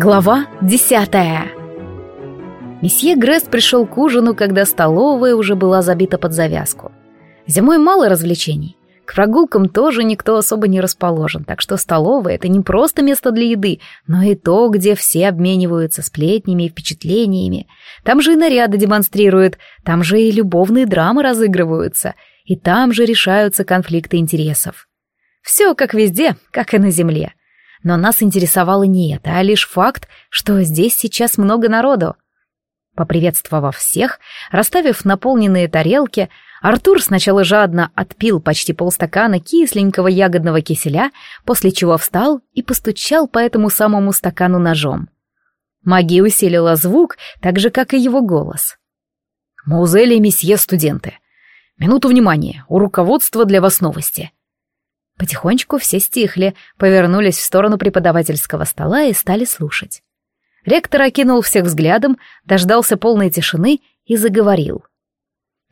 Глава десятая Месье Грест пришел к ужину, когда столовая уже была забита под завязку. Зимой мало развлечений. К прогулкам тоже никто особо не расположен, так что столовая — это не просто место для еды, но и то, где все обмениваются сплетнями и впечатлениями. Там же и наряды демонстрируют, там же и любовные драмы разыгрываются, и там же решаются конфликты интересов. Все как везде, как и на земле. Но нас интересовало не это, а лишь факт, что здесь сейчас много народу. Поприветствовав всех, расставив наполненные тарелки, Артур сначала жадно отпил почти полстакана кисленького ягодного киселя, после чего встал и постучал по этому самому стакану ножом. Магия усилила звук, так же, как и его голос. «Музели, месье студенты! Минуту внимания, у руководства для вас новости!» Потихонечку все стихли, повернулись в сторону преподавательского стола и стали слушать. Ректор окинул всех взглядом, дождался полной тишины и заговорил.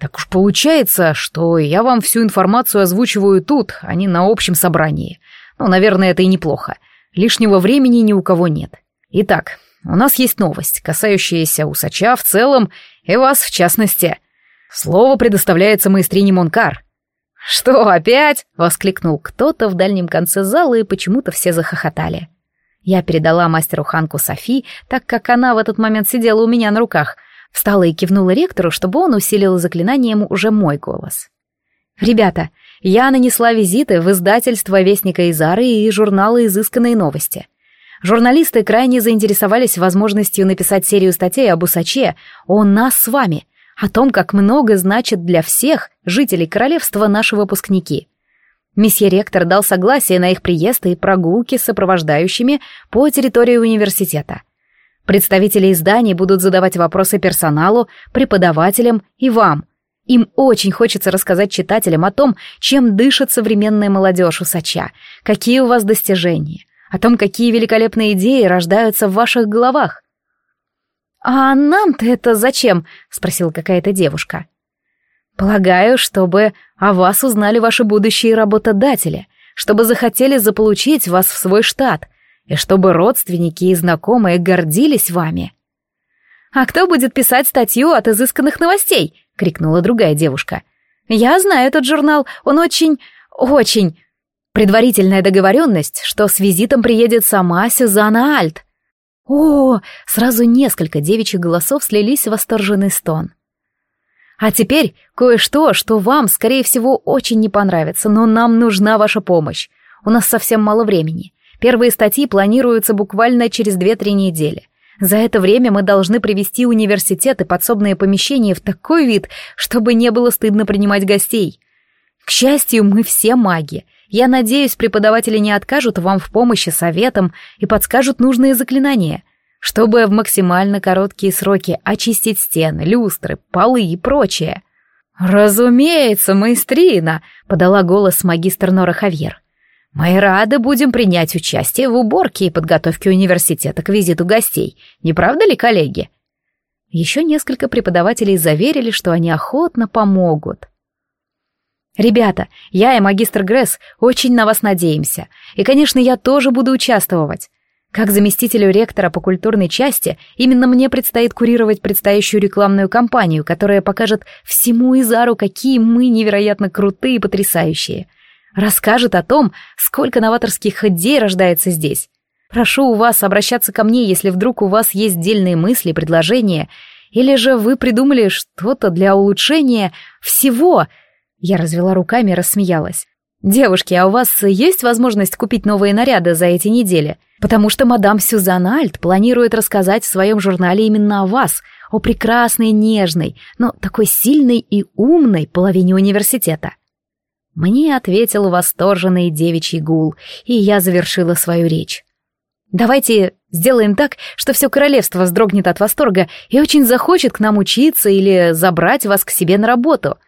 «Так уж получается, что я вам всю информацию озвучиваю тут, а не на общем собрании. Ну, наверное, это и неплохо. Лишнего времени ни у кого нет. Итак, у нас есть новость, касающаяся усача в целом и вас в частности. Слово предоставляется маэстрине Монкар. «Что, опять?» — воскликнул кто-то в дальнем конце зала, и почему-то все захохотали. Я передала мастеру Ханку Софи, так как она в этот момент сидела у меня на руках, встала и кивнула ректору, чтобы он усилил заклинанием уже мой голос. «Ребята, я нанесла визиты в издательство Вестника Изары и журналы «Изысканные новости». Журналисты крайне заинтересовались возможностью написать серию статей об Усаче, о нас с вами — о том, как много значит для всех жителей королевства наши выпускники. Месье ректор дал согласие на их приезд и прогулки с сопровождающими по территории университета. Представители изданий будут задавать вопросы персоналу, преподавателям и вам. Им очень хочется рассказать читателям о том, чем дышит современная молодежь усача, какие у вас достижения, о том, какие великолепные идеи рождаются в ваших головах. «А нам-то это зачем?» — спросила какая-то девушка. «Полагаю, чтобы о вас узнали ваши будущие работодатели, чтобы захотели заполучить вас в свой штат, и чтобы родственники и знакомые гордились вами». «А кто будет писать статью от изысканных новостей?» — крикнула другая девушка. «Я знаю этот журнал, он очень... очень...» Предварительная договоренность, что с визитом приедет сама Сюзанна Альт. О, сразу несколько девичьих голосов слились в восторженный стон. А теперь кое-что, что вам, скорее всего, очень не понравится, но нам нужна ваша помощь. У нас совсем мало времени. Первые статьи планируются буквально через 2-3 недели. За это время мы должны привести университет и подсобные помещения в такой вид, чтобы не было стыдно принимать гостей. К счастью, мы все маги, я надеюсь, преподаватели не откажут вам в помощи советам и подскажут нужные заклинания, чтобы в максимально короткие сроки очистить стены, люстры, полы и прочее. «Разумеется, маэстрина», — подала голос магистр Нора Хавьер. «Мы рады будем принять участие в уборке и подготовке университета к визиту гостей. Не правда ли, коллеги?» Еще несколько преподавателей заверили, что они охотно помогут. «Ребята, я и магистр Гресс очень на вас надеемся. И, конечно, я тоже буду участвовать. Как заместителю ректора по культурной части, именно мне предстоит курировать предстоящую рекламную кампанию, которая покажет всему Изару, какие мы невероятно крутые и потрясающие. Расскажет о том, сколько новаторских идей рождается здесь. Прошу у вас обращаться ко мне, если вдруг у вас есть дельные мысли, предложения, или же вы придумали что-то для улучшения всего — я развела руками и рассмеялась. «Девушки, а у вас есть возможность купить новые наряды за эти недели? Потому что мадам Сюзанна Альт планирует рассказать в своем журнале именно о вас, о прекрасной, нежной, но такой сильной и умной половине университета». Мне ответил восторженный девичий гул, и я завершила свою речь. «Давайте сделаем так, что все королевство вздрогнет от восторга и очень захочет к нам учиться или забрать вас к себе на работу.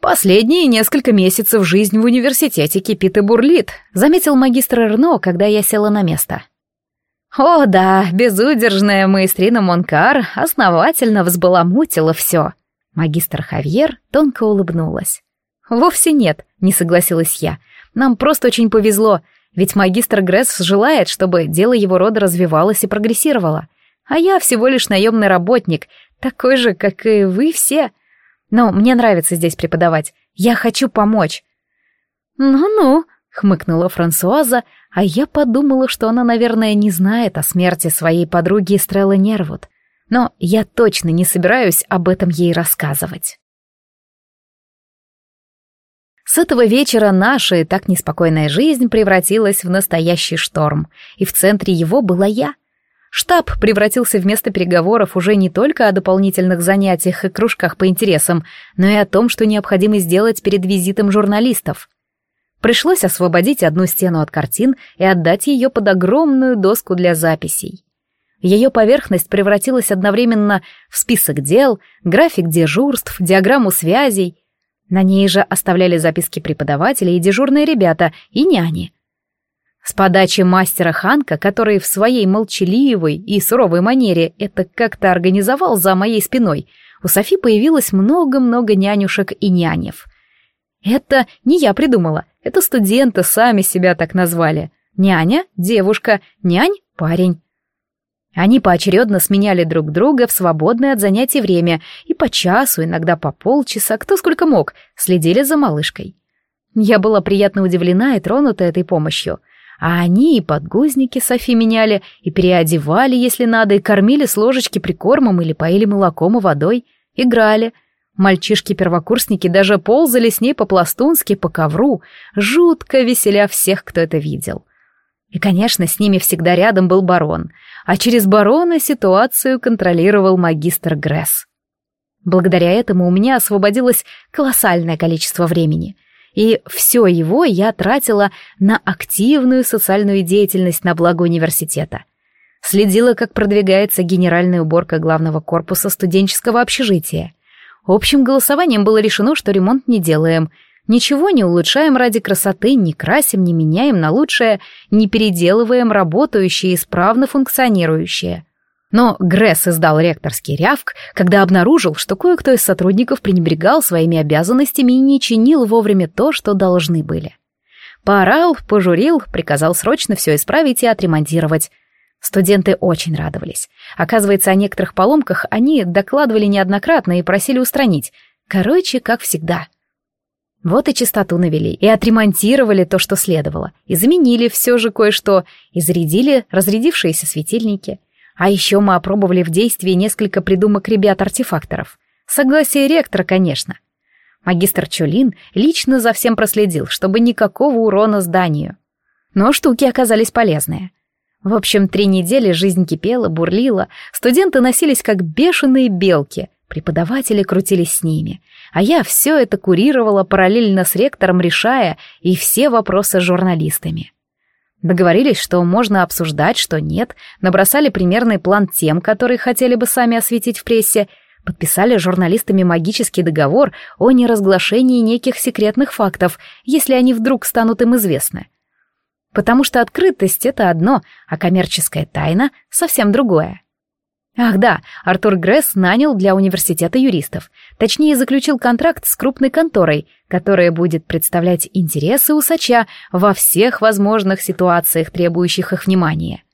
«Последние несколько месяцев жизнь в университете кипит и бурлит», заметил магистр Эрно, когда я села на место. «О да, безудержная маэстрина Монкар основательно взбаламутила все». Магистр Хавьер тонко улыбнулась. «Вовсе нет», — не согласилась я. «Нам просто очень повезло. Ведь магистр Гресс желает, чтобы дело его рода развивалось и прогрессировало. А я всего лишь наемный работник, такой же, как и вы все. Но мне нравится здесь преподавать. Я хочу помочь. «Ну-ну», — хмыкнула Франсуаза, а я подумала, что она, наверное, не знает о смерти своей подруги Стреллы Нервуд. Но я точно не собираюсь об этом ей рассказывать. С этого вечера наша и так неспокойная жизнь превратилась в настоящий шторм, и в центре его была я. Штаб превратился в место переговоров уже не только о дополнительных занятиях и кружках по интересам, но и о том, что необходимо сделать перед визитом журналистов. Пришлось освободить одну стену от картин и отдать ее под огромную доску для записей. Ее поверхность превратилась одновременно в список дел, график дежурств, диаграмму связей — на ней же оставляли записки преподавателей и дежурные ребята, и няни. С подачи мастера Ханка, который в своей молчаливой и суровой манере это как-то организовал за моей спиной, у Софи появилось много-много нянюшек и нянев. Это не я придумала, это студенты сами себя так назвали. Няня — девушка, нянь — парень. Они поочередно сменяли друг друга в свободное от занятий время и по часу, иногда по полчаса, кто сколько мог, следили за малышкой. Я была приятно удивлена и тронута этой помощью. А они и подгузники Софи меняли, и переодевали, если надо, и кормили с ложечки прикормом или поили молоком и водой, играли. Мальчишки-первокурсники даже ползали с ней по-пластунски, по ковру, жутко веселя всех, кто это видел. И, конечно, с ними всегда рядом был барон, а через барона ситуацию контролировал магистр Гресс. Благодаря этому у меня освободилось колоссальное количество времени, и все его я тратила на активную социальную деятельность на благо университета. Следила, как продвигается генеральная уборка главного корпуса студенческого общежития. Общим голосованием было решено, что ремонт не делаем — Ничего не улучшаем ради красоты, не красим, не меняем на лучшее, не переделываем работающее, исправно функционирующее. Но Гресс издал ректорский рявк, когда обнаружил, что кое-кто из сотрудников пренебрегал своими обязанностями и не чинил вовремя то, что должны были. Поорал, пожурил, приказал срочно все исправить и отремонтировать. Студенты очень радовались. Оказывается, о некоторых поломках они докладывали неоднократно и просили устранить. Короче, как всегда — вот и чистоту навели, и отремонтировали то, что следовало, и заменили все же кое-что, и зарядили разрядившиеся светильники. А еще мы опробовали в действии несколько придумок ребят-артефакторов. Согласие ректора, конечно. Магистр Чулин лично за всем проследил, чтобы никакого урона зданию. Но штуки оказались полезные. В общем, три недели жизнь кипела, бурлила, студенты носились как бешеные белки, преподаватели крутились с ними — а я все это курировала параллельно с ректором, решая и все вопросы с журналистами. Договорились, что можно обсуждать, что нет, набросали примерный план тем, которые хотели бы сами осветить в прессе, подписали журналистами магический договор о неразглашении неких секретных фактов, если они вдруг станут им известны. Потому что открытость — это одно, а коммерческая тайна — совсем другое. Ах да, Артур Гресс нанял для университета юристов. Точнее, заключил контракт с крупной конторой, которая будет представлять интересы усача во всех возможных ситуациях, требующих их внимания.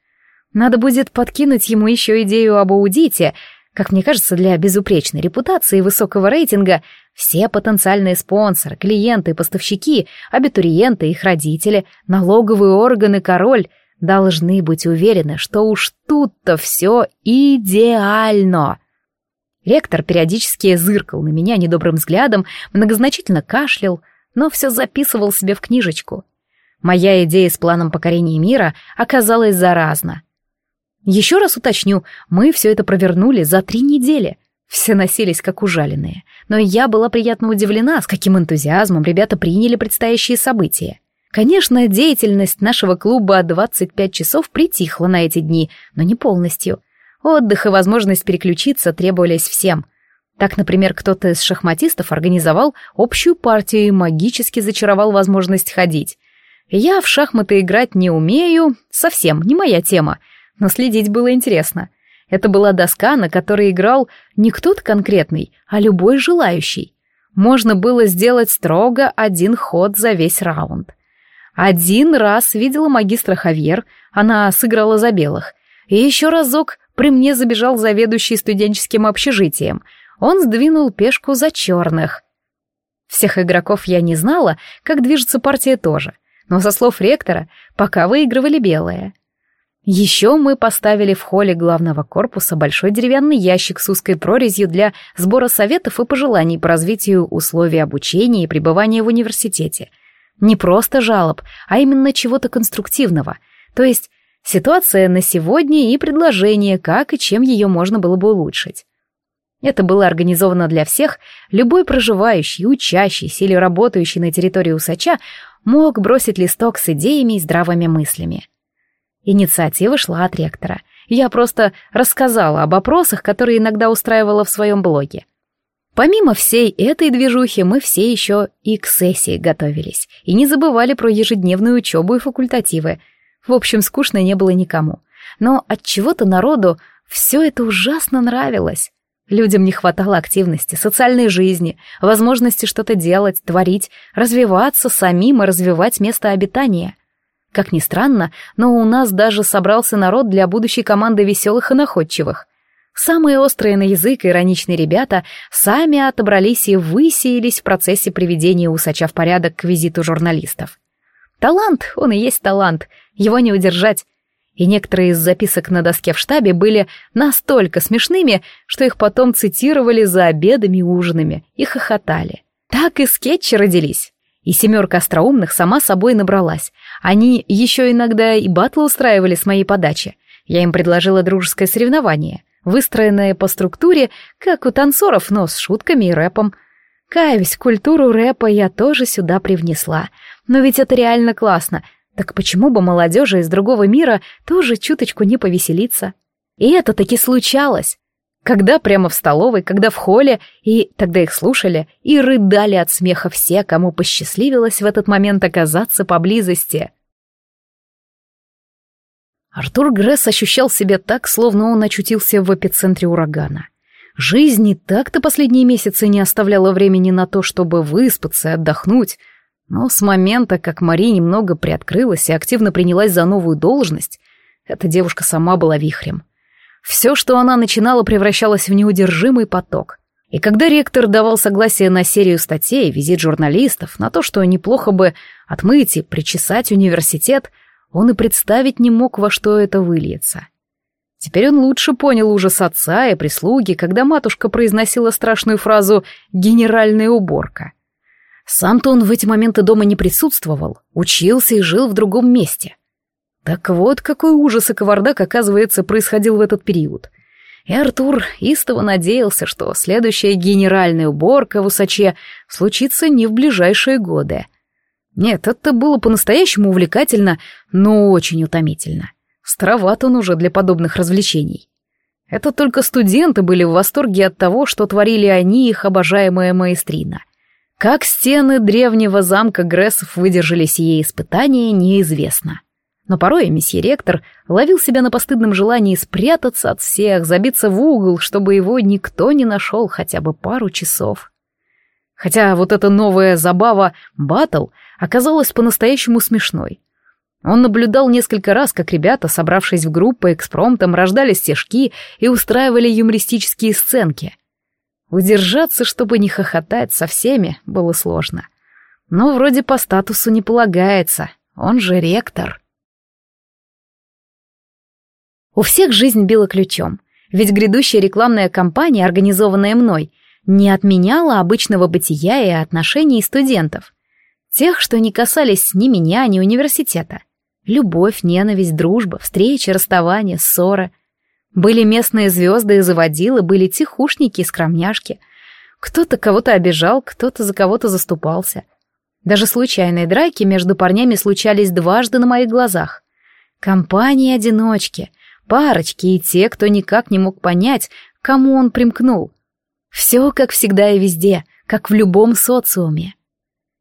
Надо будет подкинуть ему еще идею об аудите. Как мне кажется, для безупречной репутации и высокого рейтинга все потенциальные спонсоры, клиенты, поставщики, абитуриенты, их родители, налоговые органы, король — должны быть уверены, что уж тут-то все идеально. Ректор периодически зыркал на меня недобрым взглядом, многозначительно кашлял, но все записывал себе в книжечку. Моя идея с планом покорения мира оказалась заразна. Еще раз уточню, мы все это провернули за три недели. Все носились как ужаленные, но я была приятно удивлена, с каким энтузиазмом ребята приняли предстоящие события. Конечно, деятельность нашего клуба 25 часов притихла на эти дни, но не полностью. Отдых и возможность переключиться требовались всем. Так, например, кто-то из шахматистов организовал общую партию и магически зачаровал возможность ходить. Я в шахматы играть не умею, совсем не моя тема, но следить было интересно. Это была доска, на которой играл не кто-то конкретный, а любой желающий. Можно было сделать строго один ход за весь раунд — Один раз видела магистра Хавьер, она сыграла за белых. И еще разок при мне забежал заведующий студенческим общежитием. Он сдвинул пешку за черных. Всех игроков я не знала, как движется партия тоже. Но со слов ректора, пока выигрывали белые. Еще мы поставили в холле главного корпуса большой деревянный ящик с узкой прорезью для сбора советов и пожеланий по развитию условий обучения и пребывания в университете. Не просто жалоб, а именно чего-то конструктивного, то есть ситуация на сегодня и предложение, как и чем ее можно было бы улучшить. Это было организовано для всех, любой проживающий, учащийся или работающий на территории усача мог бросить листок с идеями и здравыми мыслями. Инициатива шла от ректора. Я просто рассказала об опросах, которые иногда устраивала в своем блоге. Помимо всей этой движухи, мы все еще и к сессии готовились, и не забывали про ежедневную учебу и факультативы. В общем, скучно не было никому. Но от чего-то народу все это ужасно нравилось. Людям не хватало активности, социальной жизни, возможности что-то делать, творить, развиваться самим и развивать место обитания — как ни странно, но у нас даже собрался народ для будущей команды веселых и находчивых. Самые острые на язык ироничные ребята сами отобрались и высеялись в процессе приведения усача в порядок к визиту журналистов. Талант, он и есть талант, его не удержать. И некоторые из записок на доске в штабе были настолько смешными, что их потом цитировали за обедами и ужинами и хохотали. Так и скетчи родились. И семерка остроумных сама собой набралась. Они еще иногда и батлы устраивали с моей подачи. Я им предложила дружеское соревнование, выстроенное по структуре, как у танцоров, но с шутками и рэпом. Каюсь, культуру рэпа я тоже сюда привнесла. Но ведь это реально классно. Так почему бы молодежи из другого мира тоже чуточку не повеселиться? И это таки случалось. Когда прямо в столовой, когда в холле, и тогда их слушали, и рыдали от смеха все, кому посчастливилось в этот момент оказаться поблизости. Артур Гресс ощущал себя так, словно он очутился в эпицентре урагана. Жизнь и так-то последние месяцы не оставляла времени на то, чтобы выспаться и отдохнуть, но с момента, как Мария немного приоткрылась и активно принялась за новую должность, эта девушка сама была вихрем — все, что она начинала, превращалось в неудержимый поток. И когда ректор давал согласие на серию статей, визит журналистов, на то, что неплохо бы отмыть и причесать университет, он и представить не мог, во что это выльется. Теперь он лучше понял ужас отца и прислуги, когда матушка произносила страшную фразу «генеральная уборка». Сам-то он в эти моменты дома не присутствовал, учился и жил в другом месте. Так вот, какой ужас и кавардак, оказывается, происходил в этот период. И Артур истово надеялся, что следующая генеральная уборка в Усаче случится не в ближайшие годы. Нет, это было по-настоящему увлекательно, но очень утомительно. Староват он уже для подобных развлечений. Это только студенты были в восторге от того, что творили они, их обожаемая маэстрина. Как стены древнего замка Грессов выдержали сие испытания, неизвестно. Но порой месье ректор ловил себя на постыдном желании спрятаться от всех, забиться в угол, чтобы его никто не нашел хотя бы пару часов. Хотя вот эта новая забава «Баттл» оказалась по-настоящему смешной. Он наблюдал несколько раз, как ребята, собравшись в группы, экспромтом рождали стежки и устраивали юмористические сценки. Удержаться, чтобы не хохотать со всеми, было сложно. Но вроде по статусу не полагается, он же ректор. У всех жизнь била ключом, ведь грядущая рекламная кампания, организованная мной, не отменяла обычного бытия и отношений студентов. Тех, что не касались ни меня, ни университета. Любовь, ненависть, дружба, встречи, расставания, ссоры. Были местные звезды и заводилы, были тихушники и скромняшки. Кто-то кого-то обижал, кто-то за кого-то заступался. Даже случайные драки между парнями случались дважды на моих глазах. Компании-одиночки — парочки и те, кто никак не мог понять, кому он примкнул. Все как всегда и везде, как в любом социуме.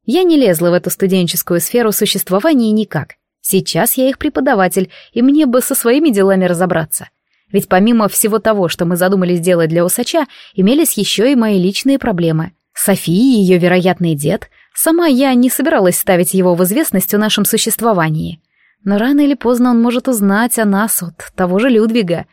Я не лезла в эту студенческую сферу существования никак. Сейчас я их преподаватель, и мне бы со своими делами разобраться. Ведь помимо всего того, что мы задумали сделать для усача, имелись еще и мои личные проблемы. София и ее вероятный дед, Сама я не собиралась ставить его в известность о нашем существовании. Но рано или поздно он может узнать о нас от того же Людвига.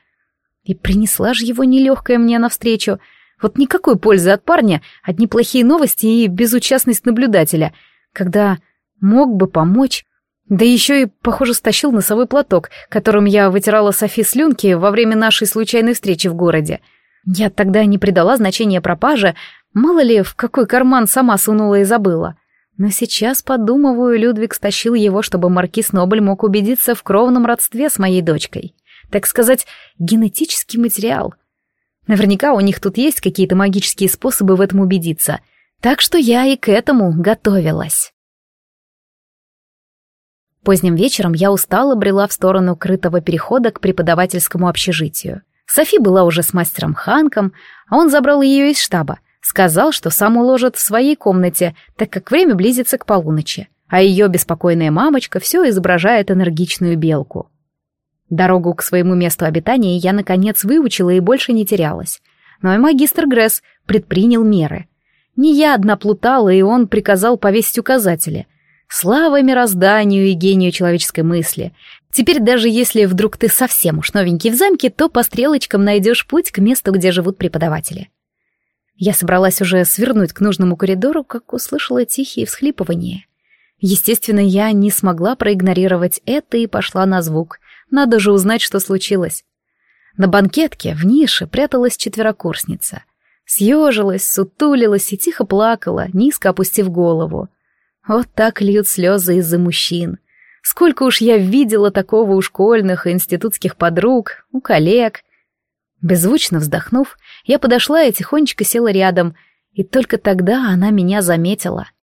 И принесла же его нелегкая мне навстречу. Вот никакой пользы от парня, одни плохие новости и безучастность наблюдателя, когда мог бы помочь. Да еще и, похоже, стащил носовой платок, которым я вытирала Софи слюнки во время нашей случайной встречи в городе. Я тогда не придала значения пропаже, мало ли, в какой карман сама сунула и забыла. Но сейчас, подумываю, Людвиг стащил его, чтобы маркиз Нобль мог убедиться в кровном родстве с моей дочкой. Так сказать, генетический материал. Наверняка у них тут есть какие-то магические способы в этом убедиться. Так что я и к этому готовилась. Поздним вечером я устало брела в сторону крытого перехода к преподавательскому общежитию. Софи была уже с мастером Ханком, а он забрал ее из штаба — Сказал, что сам уложит в своей комнате, так как время близится к полуночи, а ее беспокойная мамочка все изображает энергичную белку. Дорогу к своему месту обитания я, наконец, выучила и больше не терялась. Но и магистр Гресс предпринял меры. Не я одна плутала, и он приказал повесить указатели. Слава мирозданию и гению человеческой мысли. Теперь даже если вдруг ты совсем уж новенький в замке, то по стрелочкам найдешь путь к месту, где живут преподаватели. Я собралась уже свернуть к нужному коридору, как услышала тихие всхлипывания. Естественно, я не смогла проигнорировать это и пошла на звук. Надо же узнать, что случилось. На банкетке в нише пряталась четверокурсница. Съежилась, сутулилась и тихо плакала, низко опустив голову. Вот так льют слезы из-за мужчин. Сколько уж я видела такого у школьных и институтских подруг, у коллег. Беззвучно вздохнув, я подошла и тихонечко села рядом, и только тогда она меня заметила —